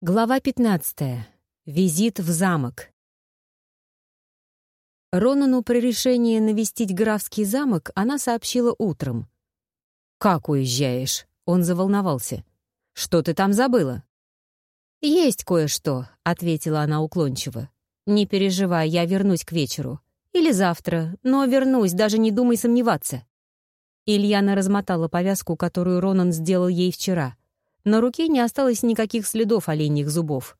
Глава 15. Визит в замок. Ронану при решении навестить графский замок она сообщила утром. «Как уезжаешь?» — он заволновался. «Что ты там забыла?» «Есть кое-что», — ответила она уклончиво. «Не переживай, я вернусь к вечеру. Или завтра, но вернусь, даже не думай сомневаться». Ильяна размотала повязку, которую Ронан сделал ей вчера — на руке не осталось никаких следов оленьих зубов.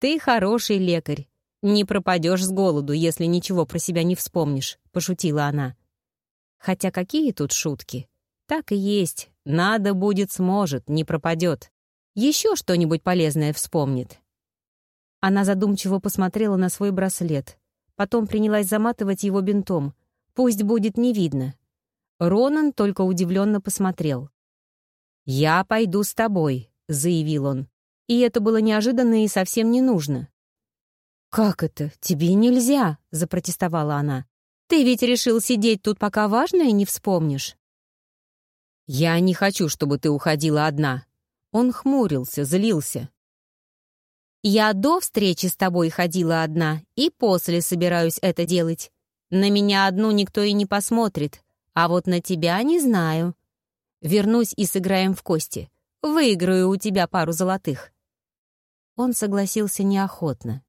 «Ты хороший лекарь. Не пропадешь с голоду, если ничего про себя не вспомнишь», — пошутила она. Хотя какие тут шутки? Так и есть. Надо будет, сможет, не пропадет. Еще что-нибудь полезное вспомнит. Она задумчиво посмотрела на свой браслет. Потом принялась заматывать его бинтом. Пусть будет не видно. Ронан только удивленно посмотрел. «Я пойду с тобой», — заявил он. И это было неожиданно и совсем не нужно. «Как это? Тебе нельзя», — запротестовала она. «Ты ведь решил сидеть тут, пока важное не вспомнишь». «Я не хочу, чтобы ты уходила одна». Он хмурился, злился. «Я до встречи с тобой ходила одна, и после собираюсь это делать. На меня одну никто и не посмотрит, а вот на тебя не знаю. Вернусь и сыграем в кости. Выиграю у тебя пару золотых». Он согласился неохотно.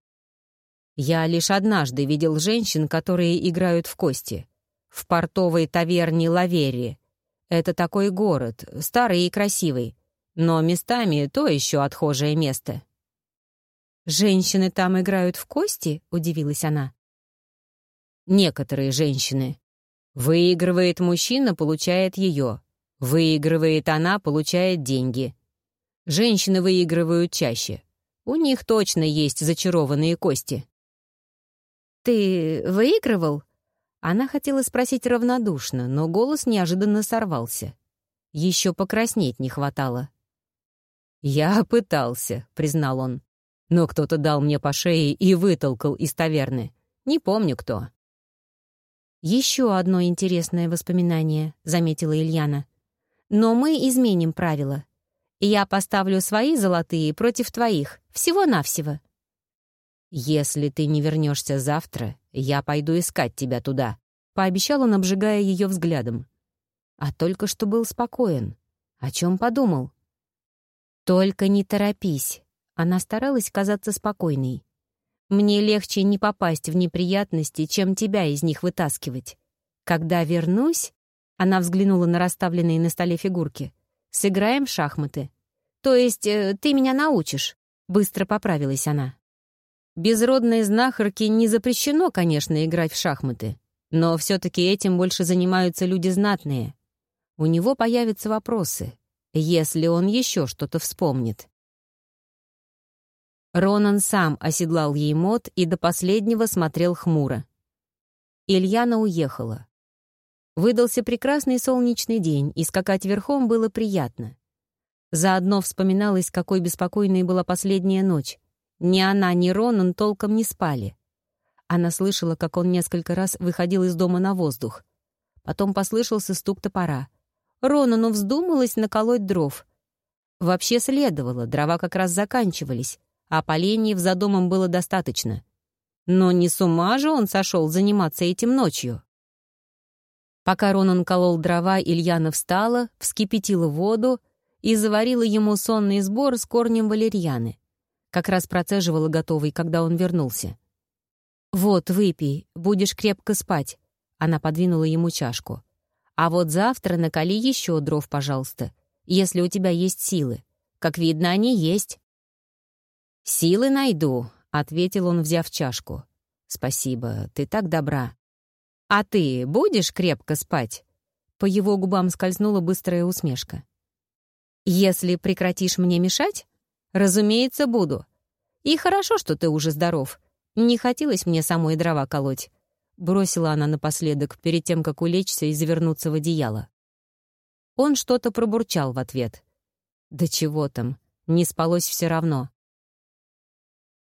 «Я лишь однажды видел женщин, которые играют в кости. В портовой таверне Лаверии. Это такой город, старый и красивый, но местами то еще отхожее место». «Женщины там играют в кости?» — удивилась она. «Некоторые женщины. Выигрывает мужчина, получает ее. Выигрывает она, получает деньги. Женщины выигрывают чаще. У них точно есть зачарованные кости. «Ты выигрывал?» Она хотела спросить равнодушно, но голос неожиданно сорвался. Еще покраснеть не хватало. «Я пытался», — признал он. «Но кто-то дал мне по шее и вытолкал из таверны. Не помню кто». «Еще одно интересное воспоминание», — заметила Ильяна. Но мы изменим правила. Я поставлю свои золотые против твоих, всего-навсего. «Если ты не вернешься завтра, я пойду искать тебя туда», — пообещал он, обжигая ее взглядом. А только что был спокоен. О чем подумал? «Только не торопись». Она старалась казаться спокойной. «Мне легче не попасть в неприятности, чем тебя из них вытаскивать. Когда вернусь, она взглянула на расставленные на столе фигурки. «Сыграем в шахматы». «То есть э, ты меня научишь?» Быстро поправилась она. Безродной знахарке не запрещено, конечно, играть в шахматы. Но все-таки этим больше занимаются люди знатные. У него появятся вопросы, если он еще что-то вспомнит. Ронан сам оседлал ей мод и до последнего смотрел хмуро. Ильяна уехала. Выдался прекрасный солнечный день, и скакать верхом было приятно. Заодно вспоминалось, какой беспокойной была последняя ночь. Ни она, ни Ронан толком не спали. Она слышала, как он несколько раз выходил из дома на воздух. Потом послышался стук топора. Ронану вздумалось наколоть дров. Вообще следовало, дрова как раз заканчивались, а поленьев за домом было достаточно. Но не с ума же он сошел заниматься этим ночью. Пока Ронан колол дрова, Ильяна встала, вскипятила воду и заварила ему сонный сбор с корнем валерьяны. Как раз процеживала готовый, когда он вернулся. «Вот, выпей, будешь крепко спать», — она подвинула ему чашку. «А вот завтра накали еще дров, пожалуйста, если у тебя есть силы. Как видно, они есть». «Силы найду», — ответил он, взяв чашку. «Спасибо, ты так добра». «А ты будешь крепко спать?» По его губам скользнула быстрая усмешка. «Если прекратишь мне мешать, разумеется, буду. И хорошо, что ты уже здоров. Не хотелось мне самой дрова колоть». Бросила она напоследок, перед тем, как улечься и завернуться в одеяло. Он что-то пробурчал в ответ. «Да чего там, не спалось все равно».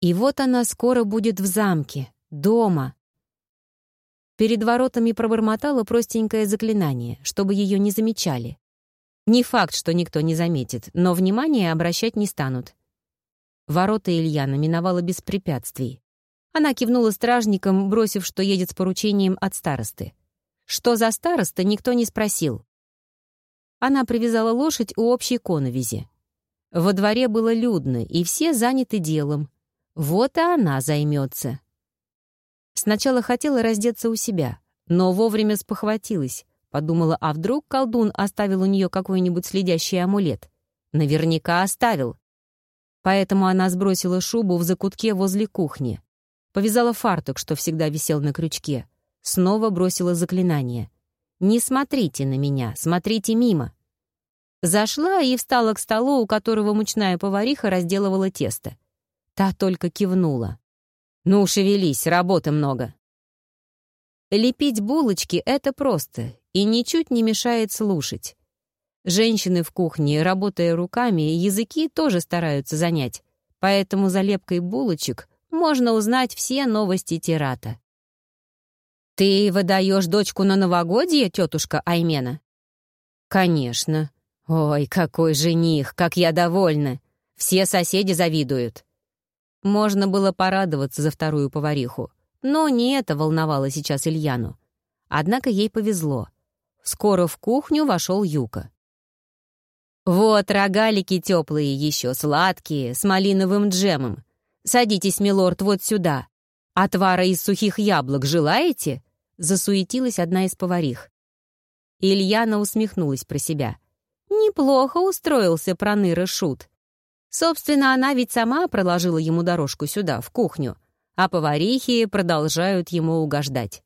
И вот она скоро будет в замке, дома, Перед воротами пробормотала простенькое заклинание, чтобы ее не замечали. Не факт, что никто не заметит, но внимание обращать не станут. Ворота Ильяна миновала без препятствий. Она кивнула стражникам, бросив, что едет с поручением от старосты. Что за староста, никто не спросил. Она привязала лошадь у общей коновизи. Во дворе было людно, и все заняты делом. Вот и она займется. Сначала хотела раздеться у себя, но вовремя спохватилась. Подумала, а вдруг колдун оставил у нее какой-нибудь следящий амулет? Наверняка оставил. Поэтому она сбросила шубу в закутке возле кухни. Повязала фартук, что всегда висел на крючке. Снова бросила заклинание. «Не смотрите на меня, смотрите мимо». Зашла и встала к столу, у которого мучная повариха разделывала тесто. Та только кивнула. «Ну, шевелись, работы много». Лепить булочки — это просто и ничуть не мешает слушать. Женщины в кухне, работая руками, языки тоже стараются занять, поэтому за лепкой булочек можно узнать все новости Тирата. «Ты выдаешь дочку на новогодье, тетушка Аймена?» «Конечно. Ой, какой жених, как я довольна. Все соседи завидуют». Можно было порадоваться за вторую повариху, но не это волновало сейчас Ильяну. Однако ей повезло. Скоро в кухню вошел Юка. «Вот рогалики теплые еще, сладкие, с малиновым джемом. Садитесь, милорд, вот сюда. Отвара из сухих яблок желаете?» Засуетилась одна из поварих. Ильяна усмехнулась про себя. Неплохо устроился проныра Шут. Собственно, она ведь сама проложила ему дорожку сюда, в кухню, а поварихи продолжают ему угождать.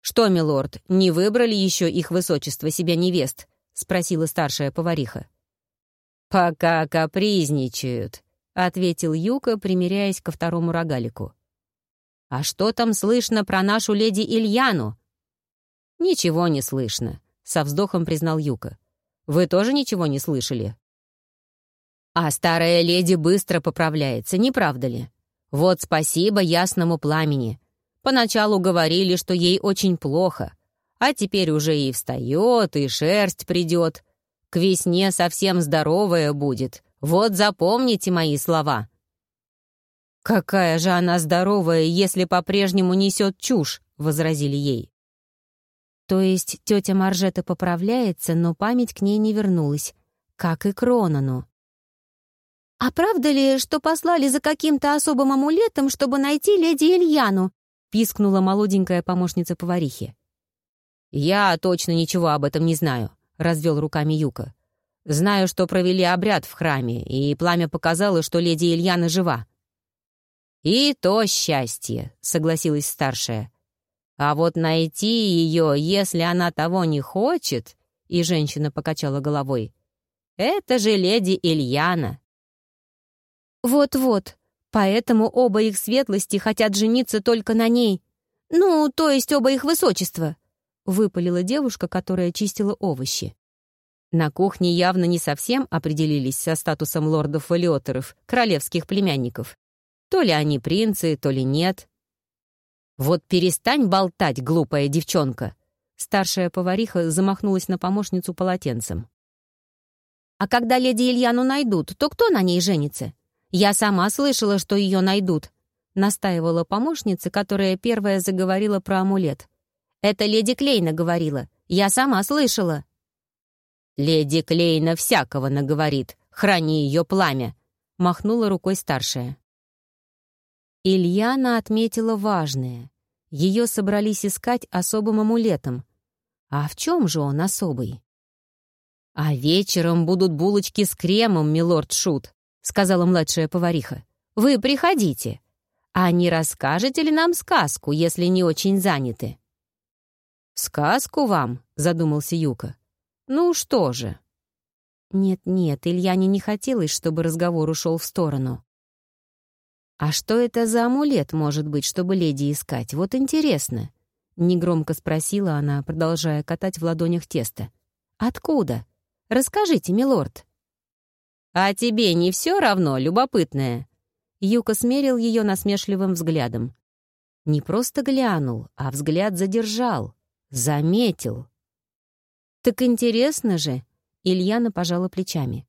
«Что, милорд, не выбрали еще их высочество себе невест?» — спросила старшая повариха. «Пока капризничают», — ответил Юка, примиряясь ко второму рогалику. «А что там слышно про нашу леди Ильяну?» «Ничего не слышно», — со вздохом признал Юка. «Вы тоже ничего не слышали?» «А старая леди быстро поправляется, не правда ли? Вот спасибо ясному пламени. Поначалу говорили, что ей очень плохо, а теперь уже и встает, и шерсть придет. К весне совсем здоровая будет, вот запомните мои слова». «Какая же она здоровая, если по-прежнему несет чушь», — возразили ей. То есть тетя Маржета поправляется, но память к ней не вернулась, как и Кронану. «А правда ли, что послали за каким-то особым амулетом, чтобы найти леди Ильяну?» — пискнула молоденькая помощница поварихи. «Я точно ничего об этом не знаю», — развел руками Юка. Знаю, что провели обряд в храме, и пламя показало, что леди Ильяна жива». «И то счастье», — согласилась старшая. «А вот найти ее, если она того не хочет...» И женщина покачала головой. «Это же леди Ильяна». «Вот-вот, поэтому оба их светлости хотят жениться только на ней. Ну, то есть оба их высочества», — выпалила девушка, которая чистила овощи. На кухне явно не совсем определились со статусом лордов-валиотеров, королевских племянников. То ли они принцы, то ли нет. «Вот перестань болтать, глупая девчонка!» Старшая повариха замахнулась на помощницу полотенцем. «А когда леди Ильяну найдут, то кто на ней женится? Я сама слышала, что ее найдут», — настаивала помощница, которая первая заговорила про амулет. «Это леди Клейна говорила. Я сама слышала». «Леди Клейна всякого наговорит, храни ее пламя», — махнула рукой старшая. Ильяна отметила важное. Ее собрались искать особым амулетом. А в чем же он особый? «А вечером будут булочки с кремом, милорд Шут», — сказала младшая повариха. «Вы приходите. А не расскажете ли нам сказку, если не очень заняты?» «Сказку вам?» — задумался Юка. «Ну что же?» Нет-нет, Ильяне не хотелось, чтобы разговор ушел в сторону. «А что это за амулет может быть, чтобы леди искать? Вот интересно!» Негромко спросила она, продолжая катать в ладонях тесто. «Откуда? Расскажите, милорд». «А тебе не все равно, любопытное?» Юка смерил ее насмешливым взглядом. Не просто глянул, а взгляд задержал. Заметил. «Так интересно же!» — Ильяна пожала плечами.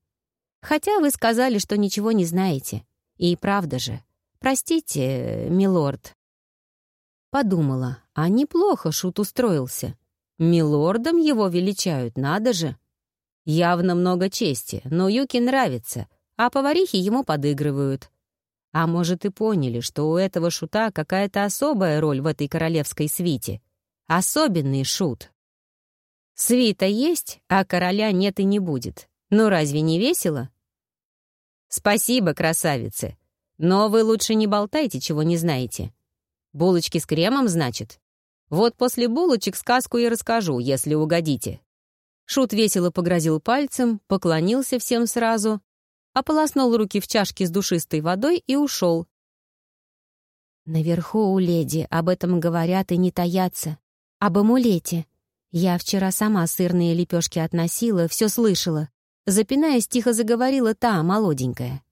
«Хотя вы сказали, что ничего не знаете. И правда же, простите, милорд. Подумала, а неплохо Шут устроился. Милордом его величают, надо же. Явно много чести, но Юки нравится, а поварихи ему подыгрывают. А может, и поняли, что у этого шута какая-то особая роль в этой королевской свите. Особенный шут. Свита есть, а короля нет и не будет. Ну разве не весело? Спасибо, красавицы. Но вы лучше не болтайте, чего не знаете. Булочки с кремом, значит? Вот после булочек сказку и расскажу, если угодите. Шут весело погрозил пальцем, поклонился всем сразу, ополоснул руки в чашке с душистой водой и ушел. «Наверху у леди об этом говорят и не таятся. Об амулете. Я вчера сама сырные лепешки относила, все слышала. Запинаясь, тихо заговорила та, молоденькая.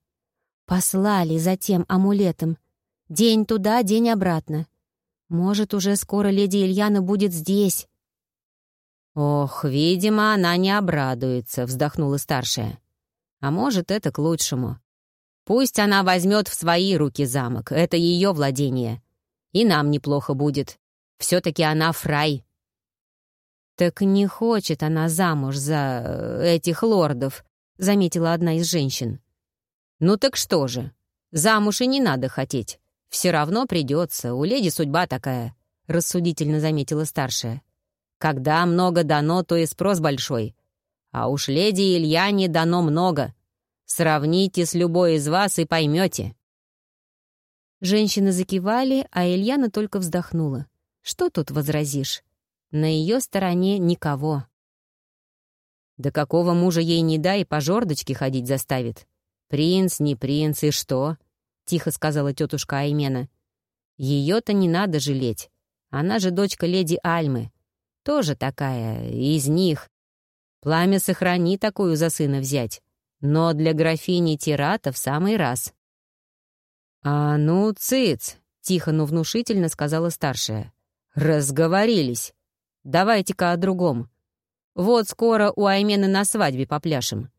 Послали за тем амулетом. День туда, день обратно. Может, уже скоро леди Ильяна будет здесь. «Ох, видимо, она не обрадуется», — вздохнула старшая. «А может, это к лучшему. Пусть она возьмет в свои руки замок, это ее владение. И нам неплохо будет. Все-таки она фрай». «Так не хочет она замуж за э, этих лордов», — заметила одна из женщин. «Ну так что же? Замуж и не надо хотеть. Все равно придется, у леди судьба такая», — рассудительно заметила старшая. Когда много дано, то и спрос большой. А уж леди Ильяне дано много. Сравните с любой из вас и поймете. Женщины закивали, а Ильяна только вздохнула. Что тут возразишь? На ее стороне никого. Да какого мужа ей не дай, по жердочке ходить заставит. Принц, не принц, и что? Тихо сказала тетушка Аймена. Ее-то не надо жалеть. Она же дочка леди Альмы. Тоже такая, из них. Пламя сохрани такую за сына взять. Но для графини Тирата в самый раз. «А ну, цыц!» — тихо, но внушительно сказала старшая. «Разговорились. Давайте-ка о другом. Вот скоро у Аймены на свадьбе попляшем.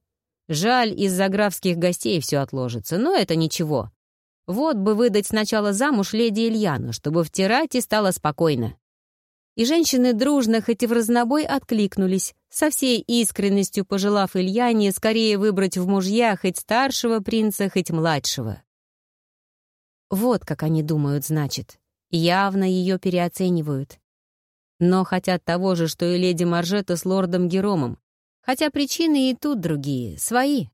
Жаль, из-за графских гостей все отложится, но это ничего. Вот бы выдать сначала замуж леди Ильяну, чтобы в Тирате стало спокойно и женщины дружно, хоть и в разнобой, откликнулись, со всей искренностью пожелав Ильяне скорее выбрать в мужья хоть старшего принца, хоть младшего. Вот как они думают, значит. Явно ее переоценивают. Но хотят того же, что и леди Маржета с лордом Геромом. Хотя причины и тут другие, свои.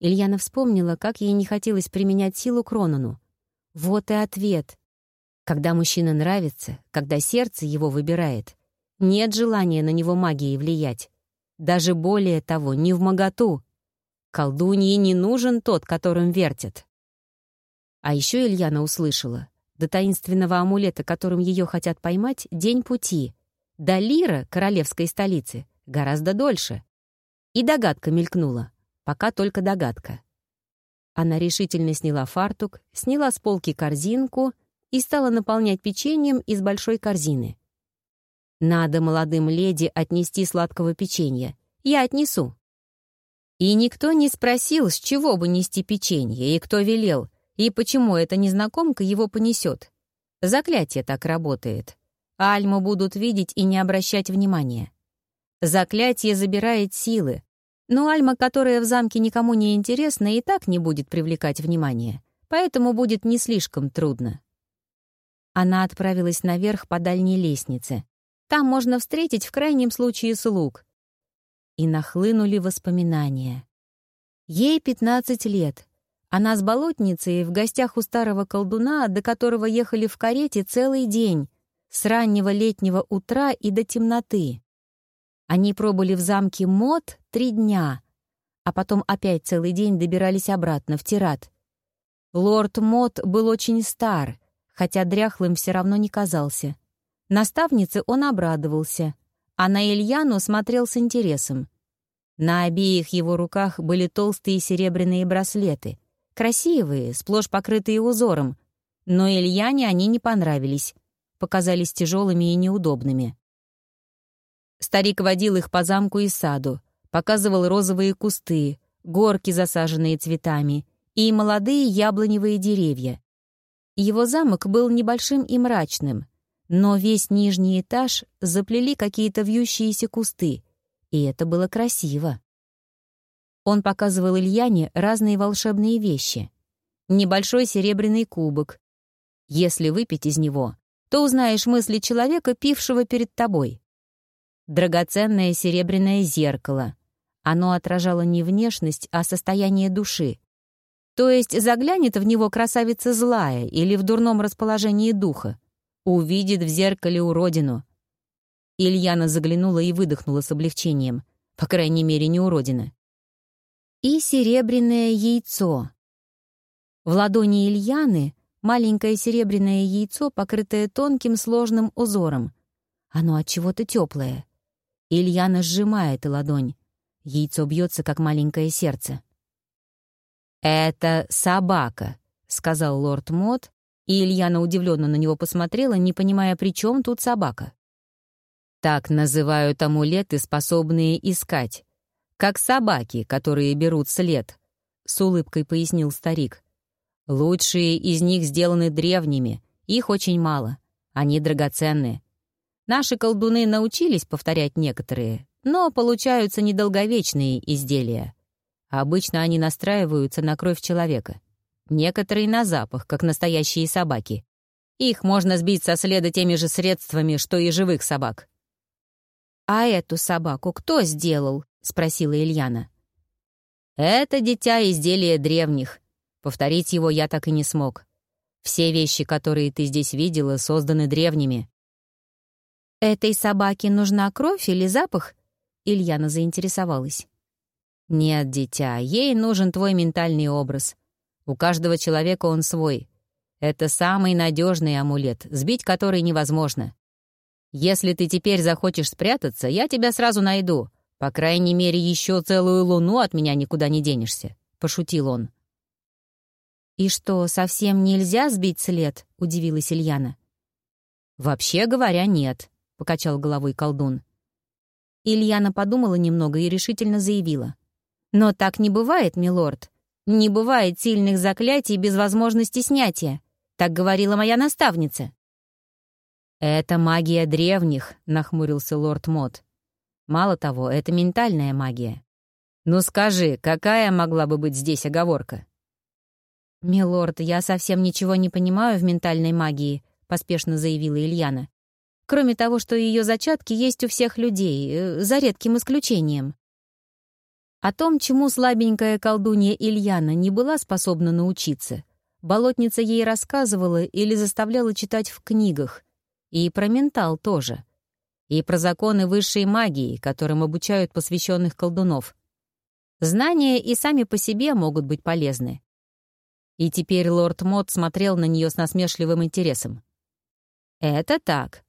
Ильяна вспомнила, как ей не хотелось применять силу Кронону. Вот и ответ. Когда мужчина нравится, когда сердце его выбирает, нет желания на него магией влиять. Даже более того, не в моготу. Колдунье не нужен тот, которым вертят. А еще Ильяна услышала. До таинственного амулета, которым ее хотят поймать, день пути. До Лира, королевской столицы, гораздо дольше. И догадка мелькнула. Пока только догадка. Она решительно сняла фартук, сняла с полки корзинку — и стала наполнять печеньем из большой корзины. «Надо молодым леди отнести сладкого печенья. Я отнесу». И никто не спросил, с чего бы нести печенье, и кто велел, и почему эта незнакомка его понесет. Заклятие так работает. Альму будут видеть и не обращать внимания. Заклятие забирает силы, но Альма, которая в замке никому не интересна, и так не будет привлекать внимание, поэтому будет не слишком трудно. Она отправилась наверх по дальней лестнице. Там можно встретить в крайнем случае слуг. И нахлынули воспоминания. Ей 15 лет. Она с болотницей в гостях у старого колдуна, до которого ехали в карете целый день, с раннего летнего утра и до темноты. Они пробыли в замке Мод три дня, а потом опять целый день добирались обратно в Тират. Лорд Мод был очень стар — хотя дряхлым все равно не казался. Наставнице он обрадовался, а на Ильяну смотрел с интересом. На обеих его руках были толстые серебряные браслеты, красивые, сплошь покрытые узором, но Ильяне они не понравились, показались тяжелыми и неудобными. Старик водил их по замку и саду, показывал розовые кусты, горки, засаженные цветами, и молодые яблоневые деревья. Его замок был небольшим и мрачным, но весь нижний этаж заплели какие-то вьющиеся кусты, и это было красиво. Он показывал Ильяне разные волшебные вещи. Небольшой серебряный кубок. Если выпить из него, то узнаешь мысли человека, пившего перед тобой. Драгоценное серебряное зеркало. Оно отражало не внешность, а состояние души. То есть заглянет в него красавица злая или в дурном расположении духа, увидит в зеркале уродину. Ильяна заглянула и выдохнула с облегчением. По крайней мере, не уродина. И серебряное яйцо. В ладони Ильяны маленькое серебряное яйцо, покрытое тонким сложным узором. Оно от чего-то теплое. Ильяна сжимает ладонь. Яйцо бьется, как маленькое сердце. «Это собака», — сказал лорд Мот, и Ильяна удивленно на него посмотрела, не понимая, при чем тут собака. Так называют амулеты, способные искать. Как собаки, которые берут след, — с улыбкой пояснил старик. Лучшие из них сделаны древними, их очень мало. Они драгоценные. Наши колдуны научились повторять некоторые, но получаются недолговечные изделия. Обычно они настраиваются на кровь человека. Некоторые на запах, как настоящие собаки. Их можно сбить со следа теми же средствами, что и живых собак. «А эту собаку кто сделал?» — спросила Ильяна. «Это дитя изделия древних», Повторить его я так и не смог. Все вещи, которые ты здесь видела, созданы древними. «Этой собаке нужна кровь или запах?» Ильяна заинтересовалась. «Нет, дитя, ей нужен твой ментальный образ. У каждого человека он свой. Это самый надежный амулет, сбить который невозможно. Если ты теперь захочешь спрятаться, я тебя сразу найду. По крайней мере, еще целую луну от меня никуда не денешься», — пошутил он. «И что, совсем нельзя сбить след?» — удивилась Ильяна. «Вообще говоря, нет», — покачал головой колдун. Ильяна подумала немного и решительно заявила. «Но так не бывает, милорд. Не бывает сильных заклятий без возможности снятия. Так говорила моя наставница». «Это магия древних», — нахмурился лорд Мот. «Мало того, это ментальная магия. Ну скажи, какая могла бы быть здесь оговорка?» «Милорд, я совсем ничего не понимаю в ментальной магии», — поспешно заявила Ильяна. «Кроме того, что ее зачатки есть у всех людей, э, за редким исключением». О том, чему слабенькая колдунья Ильяна не была способна научиться, болотница ей рассказывала или заставляла читать в книгах. И про ментал тоже. И про законы высшей магии, которым обучают посвященных колдунов. Знания и сами по себе могут быть полезны. И теперь лорд Мот смотрел на нее с насмешливым интересом. «Это так.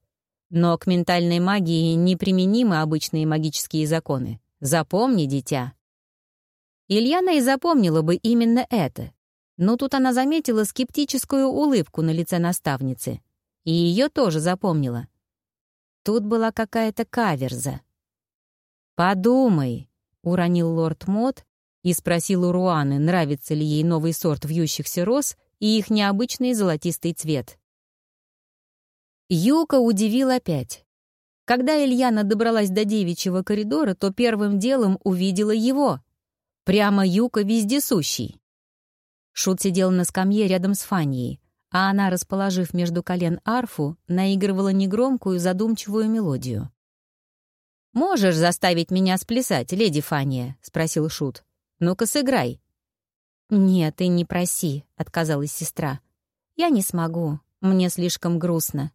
Но к ментальной магии неприменимы обычные магические законы. Запомни, дитя». Ильяна и запомнила бы именно это. Но тут она заметила скептическую улыбку на лице наставницы. И ее тоже запомнила. Тут была какая-то каверза. «Подумай», — уронил лорд Мот, и спросил у Руаны, нравится ли ей новый сорт вьющихся роз и их необычный золотистый цвет. Юка удивил опять. Когда Ильяна добралась до девичьего коридора, то первым делом увидела его. Прямо Юка вездесущий. Шут сидел на скамье рядом с Фанией, а она, расположив между колен арфу, наигрывала негромкую задумчивую мелодию. «Можешь заставить меня сплясать, леди Фания?» — спросил Шут. Ну-ка, сыграй». «Нет, и не проси», — отказалась сестра. «Я не смогу. Мне слишком грустно».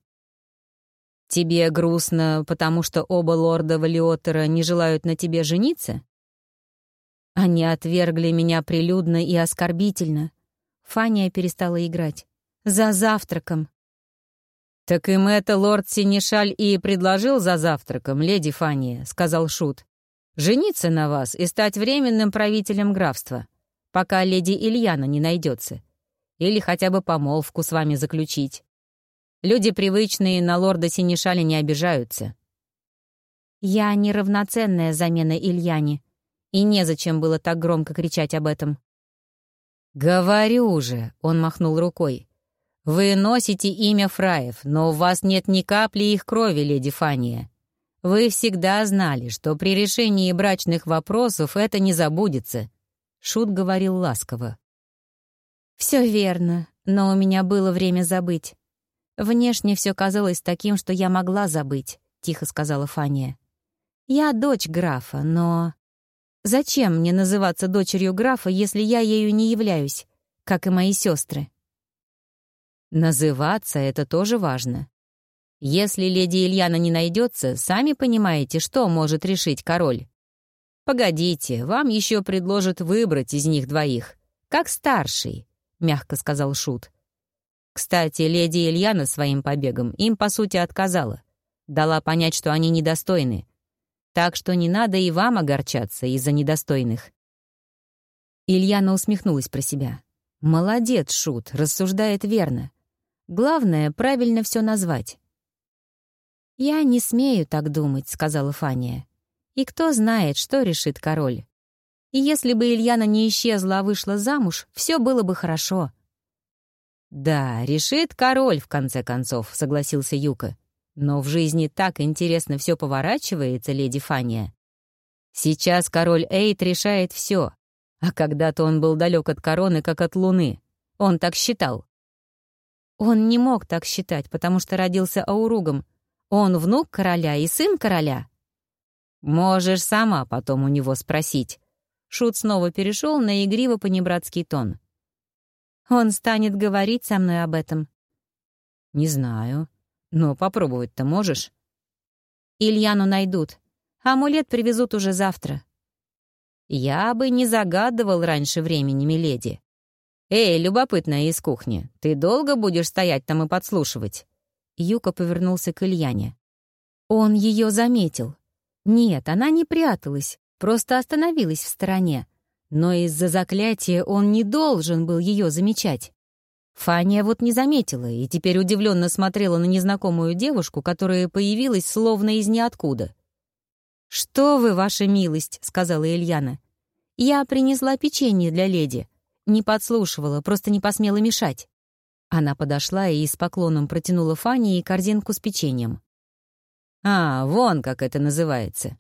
«Тебе грустно, потому что оба лорда Валиотера не желают на тебе жениться?» Они отвергли меня прилюдно и оскорбительно. Фания перестала играть. «За завтраком». «Так им это лорд Синишаль и предложил за завтраком, леди Фания», — сказал Шут жениться на вас и стать временным правителем графства, пока леди Ильяна не найдется. Или хотя бы помолвку с вами заключить. Люди привычные на лорда Синишаля не обижаются. Я неравноценная замена Ильяне, и незачем было так громко кричать об этом. «Говорю же», — он махнул рукой. «Вы носите имя Фраев, но у вас нет ни капли их крови, леди Фания. Вы всегда знали, что при решении брачных вопросов это не забудется», — Шут говорил ласково. «Все верно, но у меня было время забыть. Внешне все казалось таким, что я могла забыть», — тихо сказала Фания. «Я дочь графа, но...» «Зачем мне называться дочерью графа, если я ею не являюсь, как и мои сестры?» «Называться — это тоже важно. Если леди Ильяна не найдется, сами понимаете, что может решить король. Погодите, вам еще предложат выбрать из них двоих, как старший», — мягко сказал Шут. Кстати, леди Ильяна своим побегом им, по сути, отказала. Дала понять, что они недостойны, так что не надо и вам огорчаться из-за недостойных». Ильяна усмехнулась про себя. «Молодец, Шут, рассуждает верно. Главное, правильно все назвать». «Я не смею так думать», — сказала Фания. «И кто знает, что решит король. И если бы Ильяна не исчезла, а вышла замуж, все было бы хорошо». «Да, решит король, в конце концов», — согласился Юка. Но в жизни так интересно все поворачивается, леди Фания. Сейчас король Эйт решает все, а когда-то он был далек от короны, как от луны. Он так считал. Он не мог так считать, потому что родился ауругом. Он внук короля и сын короля. Можешь сама потом у него спросить. Шут снова перешел на игриво-понебратский тон. Он станет говорить со мной об этом. Не знаю. Но попробовать-то можешь? Ильяну найдут. Амулет привезут уже завтра. Я бы не загадывал раньше времени, миледи. Эй, любопытная из кухни, ты долго будешь стоять там и подслушивать? Юка повернулся к Ильяне. Он ее заметил. Нет, она не пряталась, просто остановилась в стороне. Но из-за заклятия он не должен был ее замечать. Фания вот не заметила и теперь удивленно смотрела на незнакомую девушку, которая появилась словно из ниоткуда. «Что вы, ваша милость», — сказала Ильяна. «Я принесла печенье для леди. Не подслушивала, просто не посмела мешать». Она подошла и с поклоном протянула Фане корзинку с печеньем. «А, вон как это называется.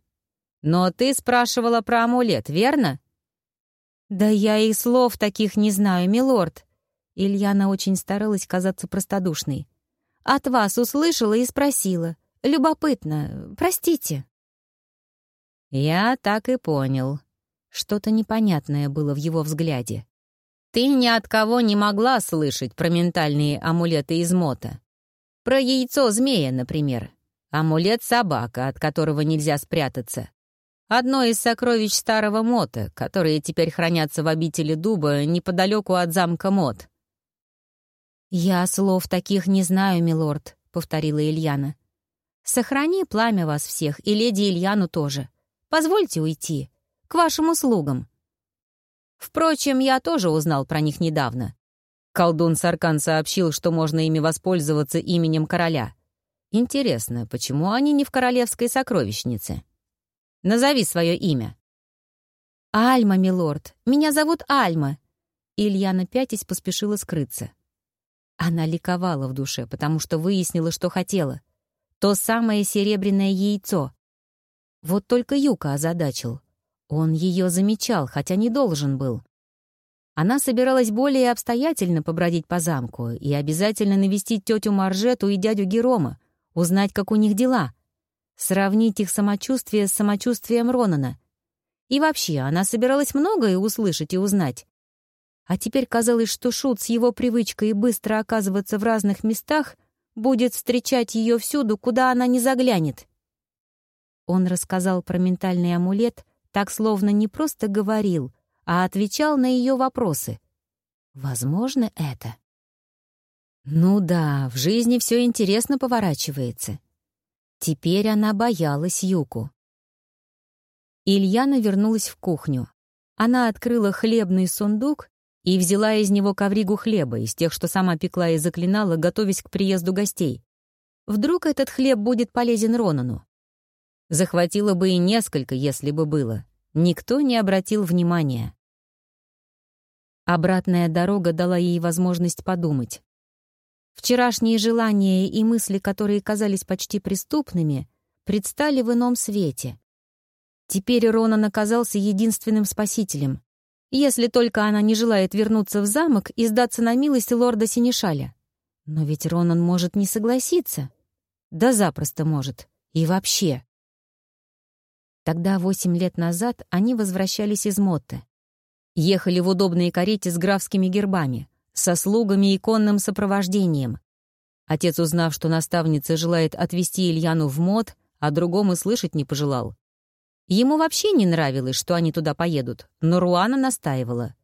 Но ты спрашивала про амулет, верно?» «Да я и слов таких не знаю, милорд», Ильяна очень старалась казаться простодушной. «От вас услышала и спросила. Любопытно. Простите». «Я так и понял». Что-то непонятное было в его взгляде. «Ты ни от кого не могла слышать про ментальные амулеты из мота. Про яйцо змея, например. Амулет собака, от которого нельзя спрятаться. Одно из сокровищ старого мота, которые теперь хранятся в обители дуба неподалеку от замка Мот. «Я слов таких не знаю, милорд», — повторила Ильяна. «Сохрани пламя вас всех, и леди Ильяну тоже. Позвольте уйти. К вашим услугам». Впрочем, я тоже узнал про них недавно. Колдун Саркан сообщил, что можно ими воспользоваться именем короля. Интересно, почему они не в королевской сокровищнице? Назови свое имя. «Альма, милорд. Меня зовут Альма». Ильяна пятясь поспешила скрыться. Она ликовала в душе, потому что выяснила, что хотела. То самое серебряное яйцо. Вот только Юка озадачил. Он ее замечал, хотя не должен был. Она собиралась более обстоятельно побродить по замку и обязательно навестить тетю Маржету и дядю Герома, узнать, как у них дела, сравнить их самочувствие с самочувствием Ронана. И вообще, она собиралась многое услышать и узнать. А теперь казалось, что Шут с его привычкой быстро оказываться в разных местах будет встречать ее всюду, куда она не заглянет. Он рассказал про ментальный амулет, так словно не просто говорил, а отвечал на ее вопросы. Возможно, это? Ну да, в жизни все интересно поворачивается. Теперь она боялась Юку. Ильяна вернулась в кухню. Она открыла хлебный сундук и взяла из него ковригу хлеба, из тех, что сама пекла и заклинала, готовясь к приезду гостей. Вдруг этот хлеб будет полезен Ронану? Захватила бы и несколько, если бы было. Никто не обратил внимания. Обратная дорога дала ей возможность подумать. Вчерашние желания и мысли, которые казались почти преступными, предстали в ином свете. Теперь Ронан оказался единственным спасителем, если только она не желает вернуться в замок и сдаться на милость лорда Синишаля. Но ведь Ронан может не согласиться. Да запросто может. И вообще. Тогда, восемь лет назад, они возвращались из Мотте. Ехали в удобной карете с графскими гербами, со слугами и конным сопровождением. Отец, узнав, что наставница желает отвезти Ильяну в Мот, а другому слышать не пожелал. Ему вообще не нравилось, что они туда поедут, но Руана настаивала.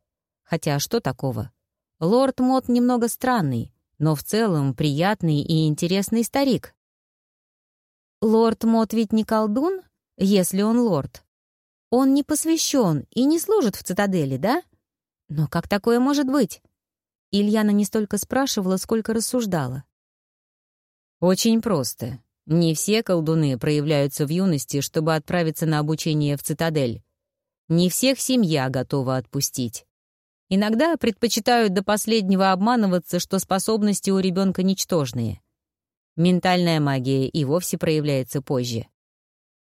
Хотя что такого? Лорд Мот немного странный, но в целом приятный и интересный старик. Лорд Мот ведь не колдун, если он лорд. Он не посвящен и не служит в цитадели, да? Но как такое может быть? Ильяна не столько спрашивала, сколько рассуждала. Очень просто. Не все колдуны проявляются в юности, чтобы отправиться на обучение в цитадель. Не всех семья готова отпустить. Иногда предпочитают до последнего обманываться, что способности у ребенка ничтожные. Ментальная магия и вовсе проявляется позже.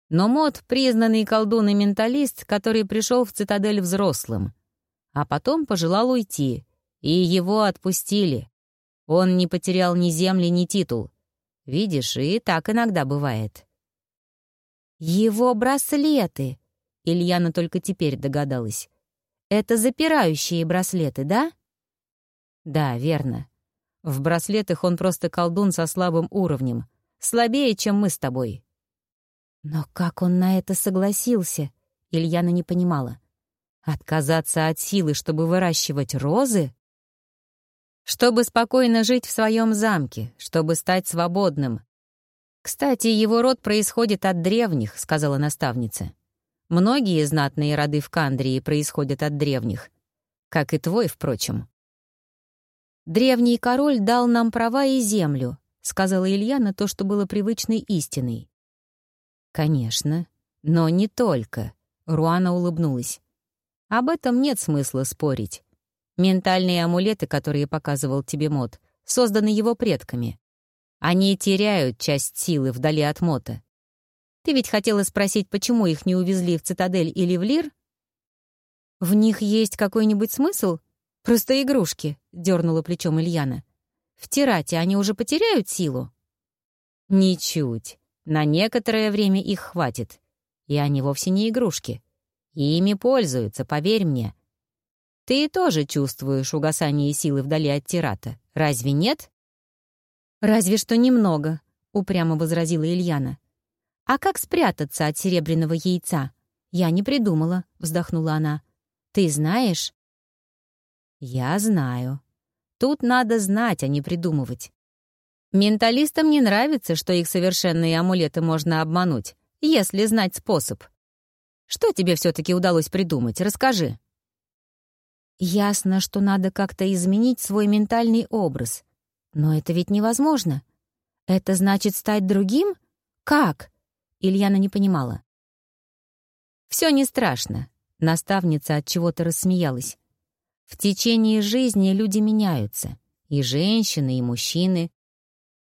Но Мод — признанный колдун и менталист, который пришел в цитадель взрослым. А потом пожелал уйти, и его отпустили. Он не потерял ни земли, ни титул. Видишь, и так иногда бывает. «Его браслеты!» — Ильяна только теперь догадалась. «Это запирающие браслеты, да?» «Да, верно. В браслетах он просто колдун со слабым уровнем. Слабее, чем мы с тобой». «Но как он на это согласился?» Ильяна не понимала. «Отказаться от силы, чтобы выращивать розы?» Чтобы спокойно жить в своем замке, чтобы стать свободным. «Кстати, его род происходит от древних», — сказала наставница. «Многие знатные роды в Кандрии происходят от древних, как и твой, впрочем». «Древний король дал нам права и землю», — сказала Ильяна то, что было привычной истиной. «Конечно, но не только», — Руана улыбнулась. «Об этом нет смысла спорить. Ментальные амулеты, которые показывал тебе Мот, созданы его предками. Они теряют часть силы вдали от Мота. Ты ведь хотела спросить, почему их не увезли в Цитадель или в Лир? В них есть какой-нибудь смысл? Просто игрушки, — дернула плечом Ильяна. В Тирате они уже потеряют силу? Ничуть. На некоторое время их хватит. И они вовсе не игрушки. ими пользуются, поверь мне. Ты тоже чувствуешь угасание силы вдали от Тирата, разве нет? «Разве что немного», — упрямо возразила Ильяна. «А как спрятаться от серебряного яйца?» «Я не придумала», — вздохнула она. «Ты знаешь?» «Я знаю. Тут надо знать, а не придумывать. Менталистам не нравится, что их совершенные амулеты можно обмануть, если знать способ. Что тебе все-таки удалось придумать? Расскажи». Ясно, что надо как-то изменить свой ментальный образ. Но это ведь невозможно. Это значит стать другим? Как? Ильяна не понимала. Все не страшно. Наставница от чего-то рассмеялась. В течение жизни люди меняются. И женщины, и мужчины.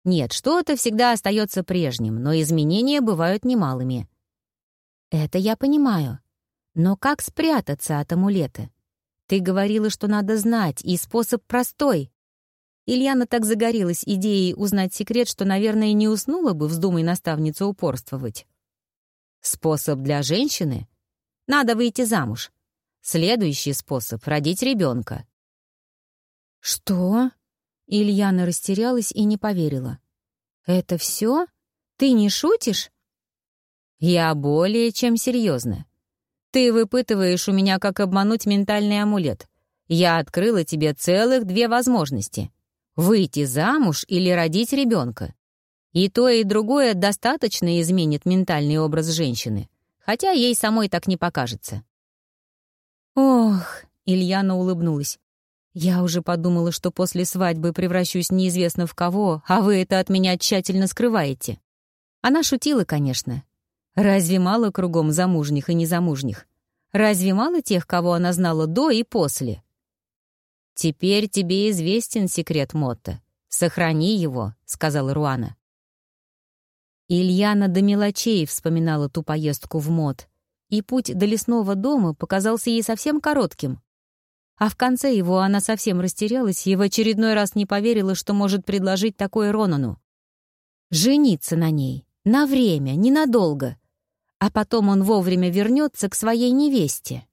Нет, что-то всегда остается прежним, но изменения бывают немалыми. Это я понимаю. Но как спрятаться от амулета? Ты говорила, что надо знать, и способ простой. Ильяна так загорелась идеей узнать секрет, что, наверное, не уснула бы, вздумай наставница упорствовать. Способ для женщины? Надо выйти замуж. Следующий способ — родить ребенка. «Что?» Ильяна растерялась и не поверила. «Это все? Ты не шутишь?» «Я более чем серьезно. Ты выпытываешь у меня, как обмануть ментальный амулет. Я открыла тебе целых две возможности. Выйти замуж или родить ребенка. И то, и другое достаточно изменит ментальный образ женщины, хотя ей самой так не покажется. «Ох», — Ильяна улыбнулась, «я уже подумала, что после свадьбы превращусь неизвестно в кого, а вы это от меня тщательно скрываете». Она шутила, конечно, Разве мало кругом замужних и незамужних? Разве мало тех, кого она знала до и после? «Теперь тебе известен секрет Мотта. Сохрани его», — сказала Руана. Ильяна до мелочей вспоминала ту поездку в Мот, и путь до лесного дома показался ей совсем коротким. А в конце его она совсем растерялась и в очередной раз не поверила, что может предложить такое Ронану. Жениться на ней. На время, ненадолго. А потом он вовремя вернется к своей невесте.